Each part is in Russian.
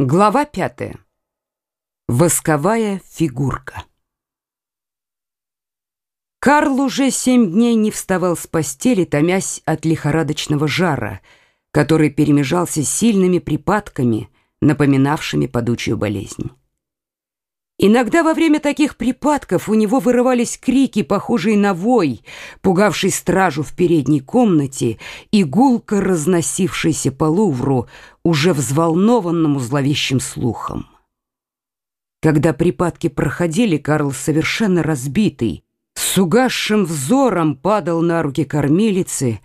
Глава пятая. Восковая фигурка. Карл уже семь дней не вставал с постели, томясь от лихорадочного жара, который перемежался сильными припадками, напоминавшими падучую болезнь. Иногда во время таких припадков у него вырывались крики, похожие на вой, пугавший стражу в передней комнате и гулко разносившийся по Лувру, уже взволнованному зловещим слухом. Когда припадки проходили, Карл совершенно разбитый, с угасшим взором падал на руки кормилицы,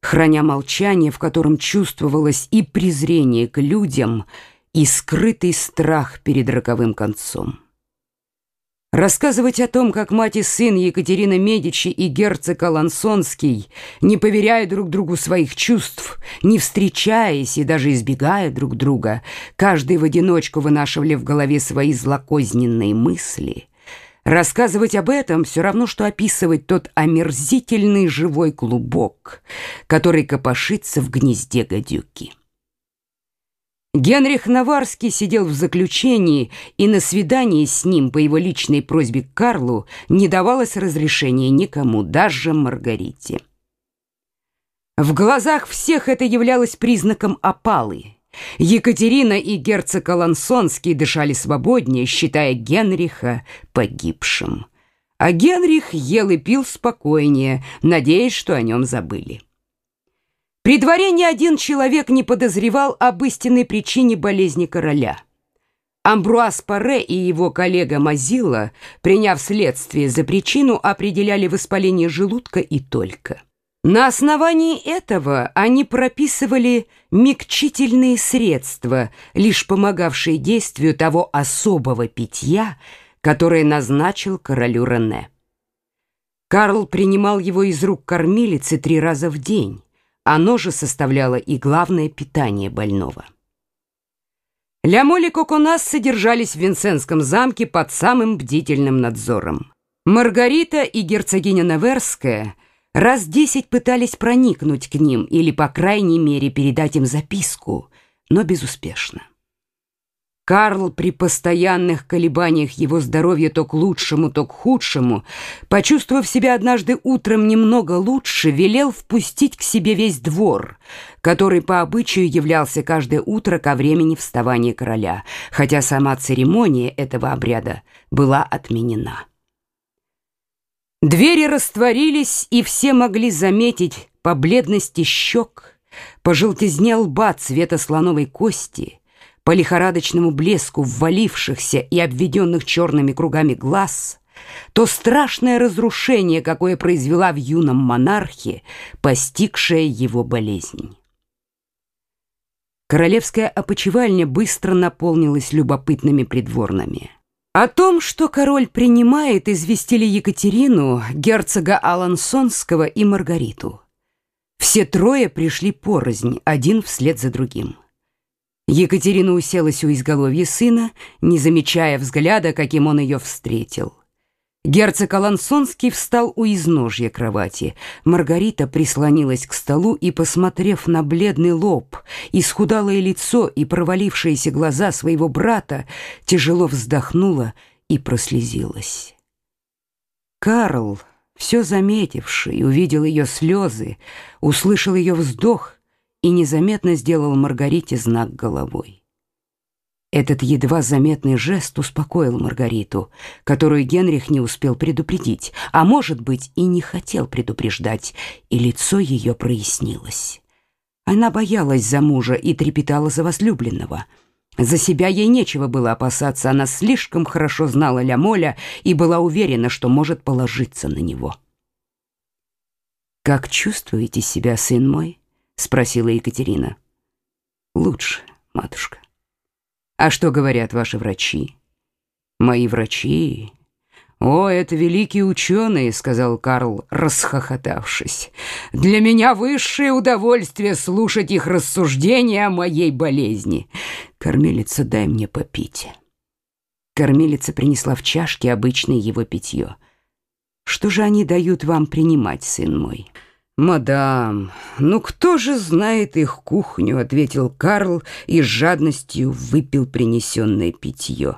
храня молчание, в котором чувствовалось и презрение к людям, и скрытый страх перед роковым концом. Рассказывать о том, как мать и сын Екатерина Медичи и герцог Алансонский, не поверяя друг другу своих чувств, не встречаясь и даже избегая друг друга, каждый в одиночку вынашивали в голове свои злокозненные мысли. Рассказывать об этом все равно, что описывать тот омерзительный живой клубок, который копошится в гнезде гадюки. Генрих Наварский сидел в заключении, и на свидании с ним по его личной просьбе к Карлу не давалось разрешения никому, даже Маргарите. В глазах всех это являлось признаком опалы. Екатерина и герцог Алансонский дышали свободнее, считая Генриха погибшим. А Генрих ел и пил спокойнее, надеясь, что о нем забыли. При дворе ни один человек не подозревал об истинной причине болезни короля. Амбруаз Паре и его коллега Мазила, приняв следствие за причину, определяли воспаление желудка и только. На основании этого они прописывали мягчительные средства, лишь помогавшие действию того особого питья, которое назначил королю Рене. Карл принимал его из рук кормилицы три раза в день. Оно же составляло и главное питание больного. Лямоль и Коконас содержались в Винсенском замке под самым бдительным надзором. Маргарита и герцогиня Неверская раз десять пытались проникнуть к ним или, по крайней мере, передать им записку, но безуспешно. Карл при постоянных колебаниях его здоровья то к лучшему, то к худшему, почувствовав себя однажды утром немного лучше, велел впустить к себе весь двор, который по обычаю являлся каждое утро ко времени вставания короля, хотя сама церемония этого обряда была отменена. Двери растворились, и все могли заметить по бледности щек, по желтизне лба цвета слоновой кости — по лихорадочному блеску ввалившихся и обведенных черными кругами глаз, то страшное разрушение, какое произвела в юном монархе, постигшая его болезнь. Королевская опочивальня быстро наполнилась любопытными придворными. О том, что король принимает, известили Екатерину, герцога Алансонского и Маргариту. Все трое пришли порознь, один вслед за другим. Екатерина уселась у изголовья сына, не замечая взгляда, каким он ее встретил. Герцог Алансонский встал у изножья кровати. Маргарита прислонилась к столу и, посмотрев на бледный лоб, исхудалое лицо и провалившиеся глаза своего брата, тяжело вздохнула и прослезилась. Карл, все заметивший, увидел ее слезы, услышал ее вздох и незаметно сделал Маргарите знак головой. Этот едва заметный жест успокоил Маргариту, которую Генрих не успел предупредить, а, может быть, и не хотел предупреждать, и лицо ее прояснилось. Она боялась за мужа и трепетала за возлюбленного. За себя ей нечего было опасаться, она слишком хорошо знала Лямоля и была уверена, что может положиться на него. «Как чувствуете себя, сын мой?» Спросила Екатерина. Лучше, матушка. А что говорят ваши врачи? Мои врачи? О, это великие ученые, сказал Карл, расхохотавшись. Для меня высшее удовольствие слушать их рассуждения о моей болезни. Кормилица, дай мне попить. Кормилица принесла в чашке обычное его питье. Что же они дают вам принимать, сын мой? «Мадам, ну кто же знает их кухню?» — ответил Карл и с жадностью выпил принесенное питье.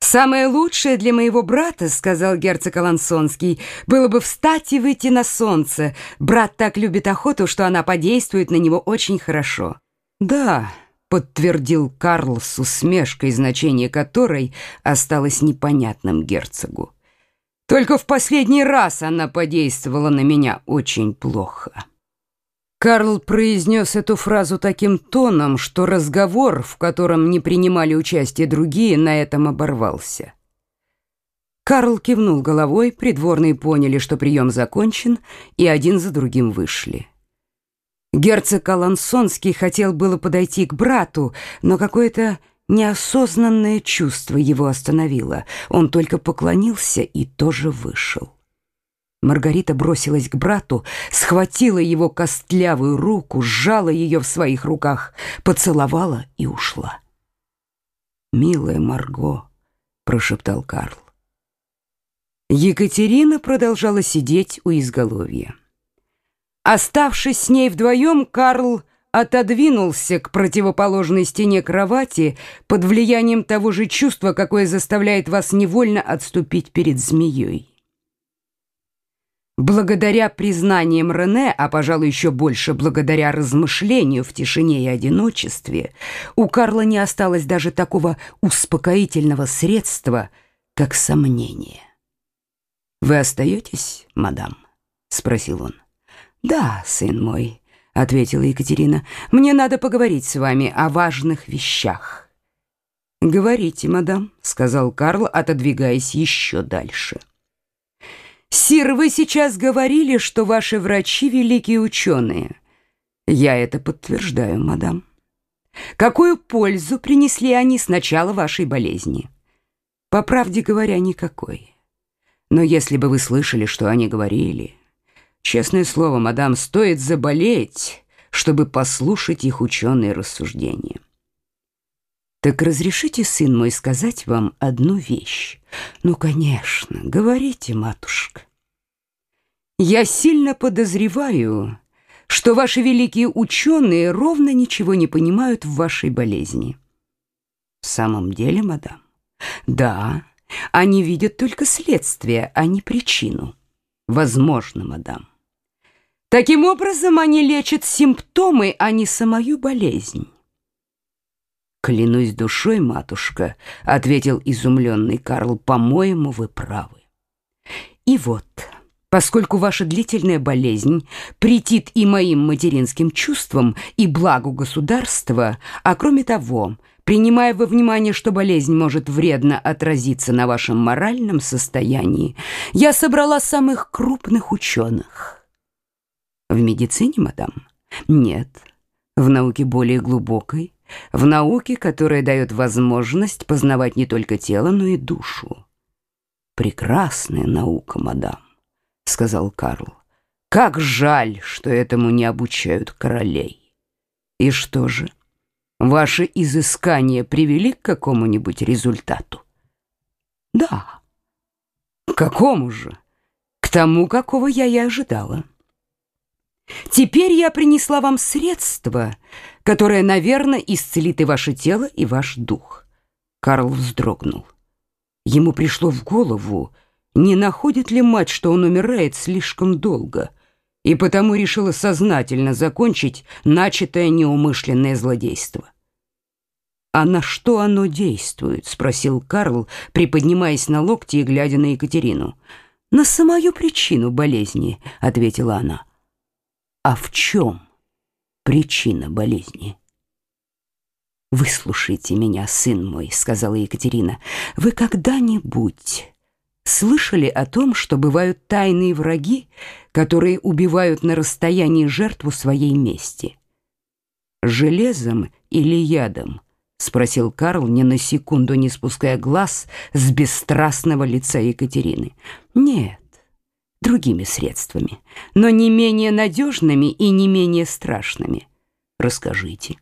«Самое лучшее для моего брата, — сказал герцог Алансонский, — было бы встать и выйти на солнце. Брат так любит охоту, что она подействует на него очень хорошо». «Да», — подтвердил Карл с усмешкой, значение которой осталось непонятным герцогу. Только в последний раз она подействовала на меня очень плохо. Карл произнес эту фразу таким тоном, что разговор, в котором не принимали участие другие, на этом оборвался. Карл кивнул головой, придворные поняли, что прием закончен, и один за другим вышли. Герцог Алансонский хотел было подойти к брату, но какое-то Неосознанное чувство его остановило. Он только поклонился и тоже вышел. Маргарита бросилась к брату, схватила его костлявую руку, сжала ее в своих руках, поцеловала и ушла. «Милая Марго», — прошептал Карл. Екатерина продолжала сидеть у изголовья. Оставшись с ней вдвоем, Карл отодвинулся к противоположной стене кровати под влиянием того же чувства, какое заставляет вас невольно отступить перед змеей. Благодаря признаниям Рене, а, пожалуй, еще больше благодаря размышлению в тишине и одиночестве, у Карла не осталось даже такого успокоительного средства, как сомнение. «Вы остаетесь, мадам?» — спросил он. «Да, сын мой», — ответила Екатерина. «Мне надо поговорить с вами о важных вещах». «Говорите, мадам», — сказал Карл, отодвигаясь еще дальше. «Сир, вы сейчас говорили, что ваши врачи — великие ученые. Я это подтверждаю, мадам. Какую пользу принесли они с начала вашей болезни? По правде говоря, никакой. Но если бы вы слышали, что они говорили...» Честное слово, мадам, стоит заболеть, чтобы послушать их ученые рассуждения. Так разрешите, сын мой, сказать вам одну вещь? Ну, конечно, говорите, матушка. Я сильно подозреваю, что ваши великие ученые ровно ничего не понимают в вашей болезни. В самом деле, мадам? Да, они видят только следствие, а не причину. Возможно, мадам. Таким образом, они лечат симптомы, а не самую болезнь. «Клянусь душой, матушка», — ответил изумленный Карл, — «по-моему, вы правы». «И вот, поскольку ваша длительная болезнь претит и моим материнским чувствам, и благу государства, а кроме того, принимая во внимание, что болезнь может вредно отразиться на вашем моральном состоянии, я собрала самых крупных ученых». В медицине, мадам? Нет. В науке более глубокой, в науке, которая дает возможность познавать не только тело, но и душу. Прекрасная наука, мадам, сказал Карл. Как жаль, что этому не обучают королей. И что же? Ваши изыскания привели к какому-нибудь результату? Да. К какому же? К тому, какого я и ожидала. Теперь я принесла вам средство, которое, наверное, исцелит и ваше тело, и ваш дух. Карл вздрогнул. Ему пришло в голову, не находит ли мать, что он умирает слишком долго, и потому решила сознательно закончить начатое неумышленное злодейство. «А на что оно действует?» — спросил Карл, приподнимаясь на локти и глядя на Екатерину. «На самую причину болезни», — ответила она. А в чем причина болезни? «Выслушайте меня, сын мой», — сказала Екатерина. «Вы когда-нибудь слышали о том, что бывают тайные враги, которые убивают на расстоянии жертву своей мести?» «Железом или ядом?» — спросил Карл, ни на секунду не спуская глаз с бесстрастного лица Екатерины. «Нет, другими средствами, но не менее надежными и не менее страшными. Расскажите.